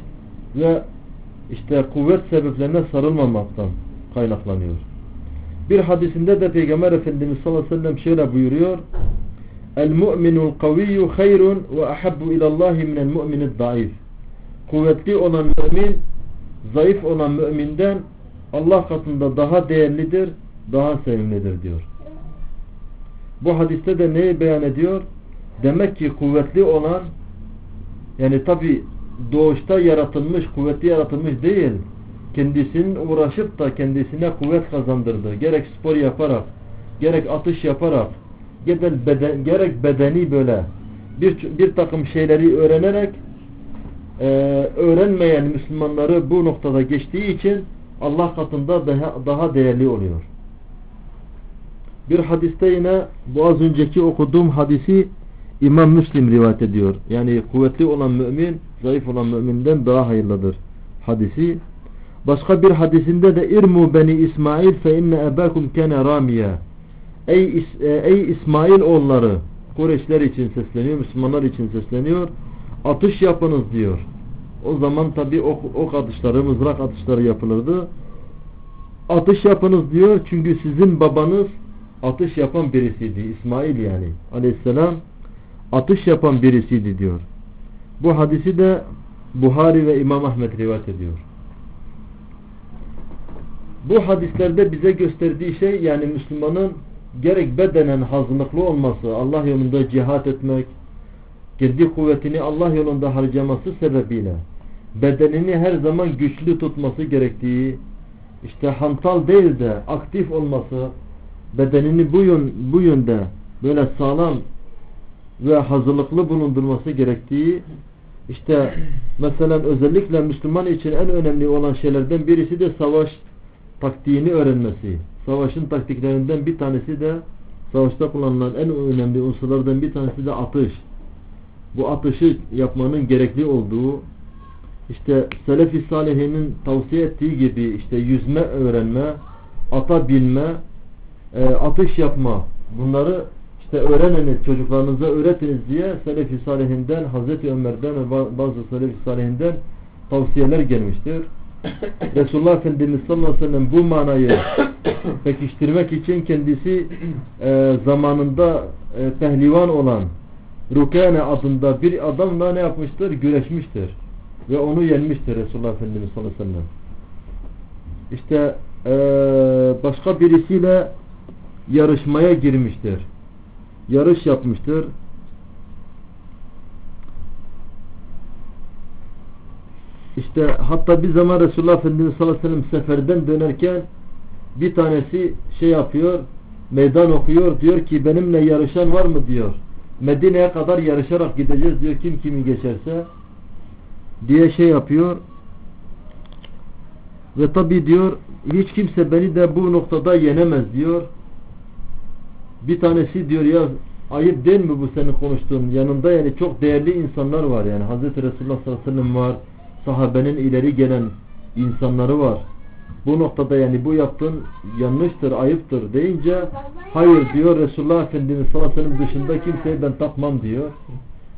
ve işte kuvvet sebeplerine sarılmamaktan kaynaklanıyor. Bir hadisinde de Peygamber Efendimiz sallallahu aleyhi ve sellem şöyle buyuruyor. El mu'minul kaviyyu hayrun ve ahabbu ilallahi minel mu'minid daif. Kuvvetli olan mümin zayıf olan müminden Allah katında daha değerlidir, daha sevimlidir diyor. Bu hadiste de neyi beyan ediyor? Demek ki kuvvetli olan yani tabi doğuşta yaratılmış, kuvvetli yaratılmış değil. Kendisinin uğraşıp da kendisine kuvvet kazandırdı. Gerek spor yaparak, gerek atış yaparak, gerek, beden, gerek bedeni böyle bir, bir takım şeyleri öğrenerek e, öğrenmeyen Müslümanları bu noktada geçtiği için Allah katında daha, daha değerli oluyor. Bir hadiste yine bu az önceki okuduğum hadisi İmam Müslim rivayet ediyor. Yani kuvvetli olan mümin zayıf olan müminden daha hayırlıdır hadisi. Başka bir hadisinde de irmu beni İsmail fe inne ebakum kene ramiya. Ey, e, ey İsmail oğulları Kureyşler için sesleniyor, Müslümanlar için sesleniyor. Atış yapınız diyor. O zaman tabi ok, ok atışları, mızrak atışları yapılırdı. Atış yapınız diyor çünkü sizin babanız atış yapan birisiydi. İsmail yani aleyhisselam atış yapan birisiydi diyor. Bu hadisi de Buhari ve İmam Ahmet rivayet ediyor. Bu hadislerde bize gösterdiği şey yani Müslümanın gerek bedenen hazırlıklı olması, Allah yolunda cihat etmek, kendi kuvvetini Allah yolunda harcaması sebebiyle bedenini her zaman güçlü tutması gerektiği, işte hantal değil de aktif olması, bedenini bu, yön, bu yönde böyle sağlam ve hazırlıklı bulundurması gerektiği işte mesela özellikle Müslüman için en önemli olan şeylerden birisi de savaş taktiğini öğrenmesi. Savaşın taktiklerinden bir tanesi de savaşta kullanılan en önemli unsurlardan bir tanesi de atış. Bu atışı yapmanın gerekli olduğu işte Selefi Salihinin tavsiye ettiği gibi işte yüzme öğrenme, ata binme, e, atış yapma bunları işte öğreniniz çocuklarınıza öğretiniz diye Selefi Salihinden Hazreti Ömer'den ve bazı Selefi Salihinden tavsiyeler gelmiştir. (coughs) Resulullah Efendimiz sallallahu aleyhi ve sellem bu manayı (coughs) pekiştirmek için kendisi e, zamanında e, pehlivan olan Rukane adında bir adamla ne yapmıştır? Güreşmiştir. Ve onu yenmiştir Resulullah Efendimiz sallallahu aleyhi ve sellem. İşte e, başka birisiyle yarışmaya girmiştir. Yarış yapmıştır. İşte hatta bir zaman Resulullah Efendimiz sallallahu aleyhi ve sellem seferden dönerken bir tanesi şey yapıyor, meydan okuyor, diyor ki benimle yarışan var mı diyor. Medine'ye kadar yarışarak gideceğiz diyor kim kimi geçerse diye şey yapıyor. Ve tabi diyor hiç kimse beni de bu noktada yenemez diyor. Bir tanesi diyor ya ayıp değil mi bu senin konuştuğun yanında yani çok değerli insanlar var yani Hazreti Resulullah sallallahu aleyhi ve sellem var sahabenin ileri gelen insanları var. Bu noktada yani bu yaptığın yanlıştır, ayıptır deyince hayır diyor Resulullah Efendimiz sallallahu aleyhi ve sellem dışında kimseyi ben tapmam diyor.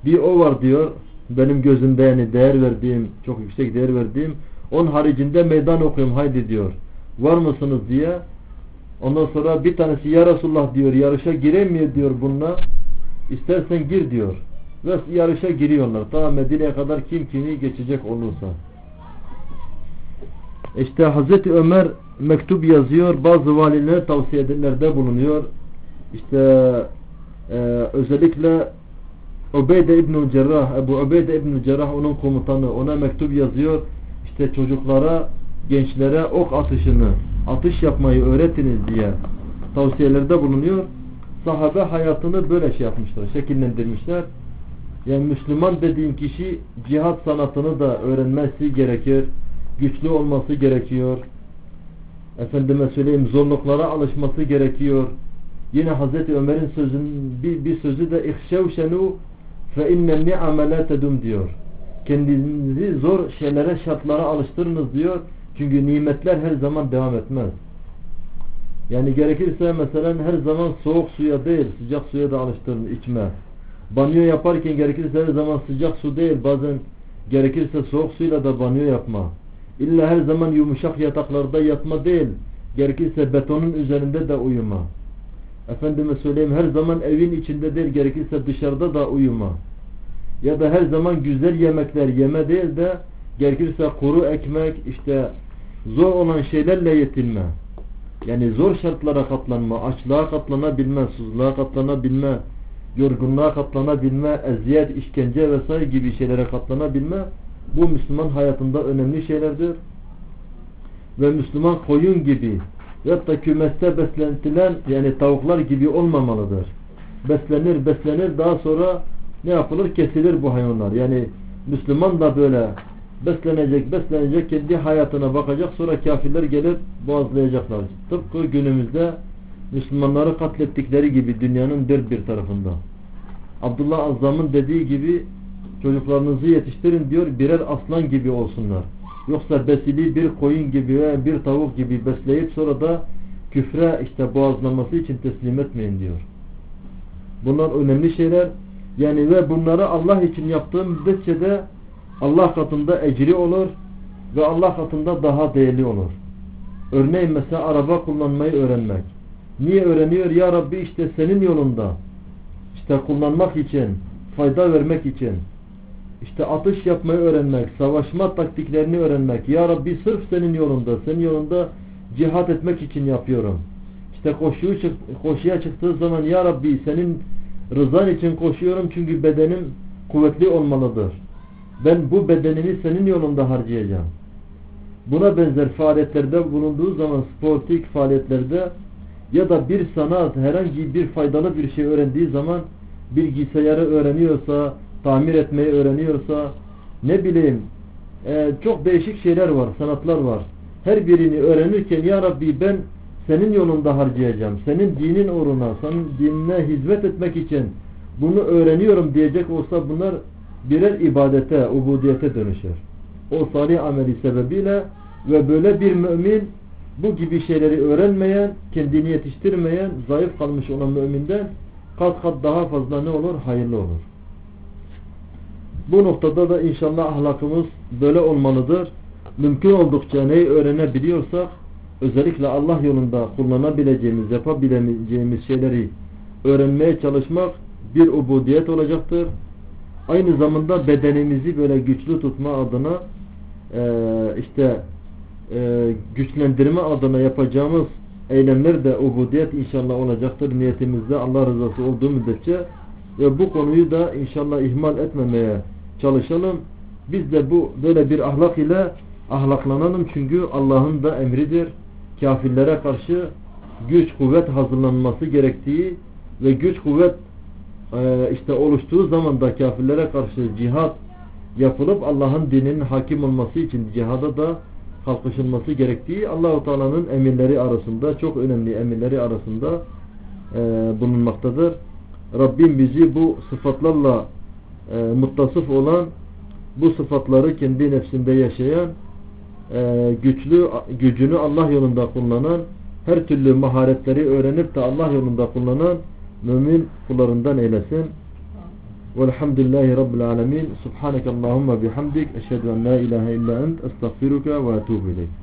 Bir o var diyor benim gözümde yani değer verdiğim, çok yüksek değer verdiğim onun haricinde meydan okuyayım haydi diyor. Var mısınız diye ondan sonra bir tanesi ya Resulullah diyor yarışa giremiyor diyor bununla istersen gir diyor. Ve yarışa giriyorlar. Ta Medine'ye kadar kim kimi geçecek olursa. İşte Hazreti Ömer mektup yazıyor. Bazı valilere tavsiyelerde bulunuyor. İşte e, özellikle Ubeyde İbnül Cerrah, Ebu Ubeyde İbnül Cerrah onun komutanı ona mektup yazıyor. İşte çocuklara, gençlere ok atışını, atış yapmayı öğretiniz diye tavsiyelerde bulunuyor. Sahabe hayatını böyle şey yapmışlar, şekillendirmişler. Yani Müslüman dediğin kişi cihat sanatını da öğrenmesi gerekir. Güçlü olması gerekiyor. Efendime söyleyeyim zorluklara alışması gerekiyor. Yine Hazreti Ömer'in sözün bir, bir sözü de ihşevşenu fe innen ni'ame la diyor. Kendinizi zor şeylere, şartlara alıştırınız diyor. Çünkü nimetler her zaman devam etmez. Yani gerekirse mesela her zaman soğuk suya değil sıcak suya da alıştırın içme. Banyo yaparken gerekirse her zaman sıcak su değil bazen gerekirse soğuk suyla da banyo yapma. İlla her zaman yumuşak yataklarda yatma değil. Gerekirse betonun üzerinde de uyuma. Efendime söyleyeyim her zaman evin içinde değil gerekirse dışarıda da uyuma. Ya da her zaman güzel yemekler yeme değil de gerekirse kuru ekmek işte zor olan şeylerle yetinme. Yani zor şartlara katlanma, açlığa katlanabilme, susuzluğa katlanabilme, yorgunluğa katlanabilme, eziyet, işkence vesaire gibi şeylere katlanabilme bu Müslüman hayatında önemli şeylerdir. Ve Müslüman koyun gibi hatta kümeste beslentilen yani tavuklar gibi olmamalıdır. Beslenir beslenir daha sonra ne yapılır? Kesilir bu hayvanlar. Yani Müslüman da böyle beslenecek beslenecek kendi hayatına bakacak sonra kafirler gelip boğazlayacaklar. Tıpkı günümüzde Müslümanları katlettikleri gibi dünyanın dört bir tarafında. Abdullah Azzam'ın dediği gibi çocuklarınızı yetiştirin diyor birer aslan gibi olsunlar. Yoksa besili bir koyun gibi veya bir tavuk gibi besleyip sonra da küfre işte boğazlaması için teslim etmeyin diyor. Bunlar önemli şeyler. Yani ve bunları Allah için yaptığım müddetçe de Allah katında ecri olur ve Allah katında daha değerli olur. Örneğin mesela araba kullanmayı öğrenmek. Niye öğreniyor? Ya Rabbi işte senin yolunda. İşte kullanmak için, fayda vermek için. İşte atış yapmayı öğrenmek, savaşma taktiklerini öğrenmek. Ya Rabbi sırf senin yolunda, senin yolunda cihat etmek için yapıyorum. İşte koşuyu, koşuya çıktığı zaman Ya Rabbi senin rızan için koşuyorum çünkü bedenim kuvvetli olmalıdır. Ben bu bedenimi senin yolunda harcayacağım. Buna benzer faaliyetlerde bulunduğu zaman sportif faaliyetlerde ya da bir sanat herhangi bir faydalı bir şey öğrendiği zaman bilgisayarı öğreniyorsa, tamir etmeyi öğreniyorsa ne bileyim e, çok değişik şeyler var, sanatlar var. Her birini öğrenirken ya Rabbi ben senin yolunda harcayacağım. Senin dinin uğruna, senin dinine hizmet etmek için bunu öğreniyorum diyecek olsa bunlar birer ibadete, ubudiyete dönüşür. O salih ameli sebebiyle ve böyle bir mümin bu gibi şeyleri öğrenmeyen, kendini yetiştirmeyen, zayıf kalmış olan müminden kat kat daha fazla ne olur? Hayırlı olur. Bu noktada da inşallah ahlakımız böyle olmalıdır. Mümkün oldukça neyi öğrenebiliyorsak özellikle Allah yolunda kullanabileceğimiz, yapabileceğimiz şeyleri öğrenmeye çalışmak bir ubudiyet olacaktır. Aynı zamanda bedenimizi böyle güçlü tutma adına e, işte e, güçlendirme adına yapacağımız eylemler de ubudiyet inşallah olacaktır. Niyetimizde Allah rızası olduğu müddetçe ve bu konuyu da inşallah ihmal etmemeye çalışalım. Biz de bu böyle bir ahlak ile ahlaklanalım çünkü Allah'ın da emridir. Kafirlere karşı güç kuvvet hazırlanması gerektiği ve güç kuvvet e, işte oluştuğu zaman da kafirlere karşı cihat yapılıp Allah'ın dininin hakim olması için cihada da kalkışılması gerektiği Allahu Teala'nın emirleri arasında çok önemli emirleri arasında e, bulunmaktadır. Rabbim bizi bu sıfatlarla e, muttasıf olan bu sıfatları kendi nefsinde yaşayan e, güçlü gücünü Allah yolunda kullanan her türlü maharetleri öğrenip de Allah yolunda kullanan mümin kullarından eylesin. Velhamdülillahi Rabbil alemin. Subhaneke Allahumma bihamdik. Eşhedü en la ilahe illa ent. Estağfiruka ve etubu ileyk.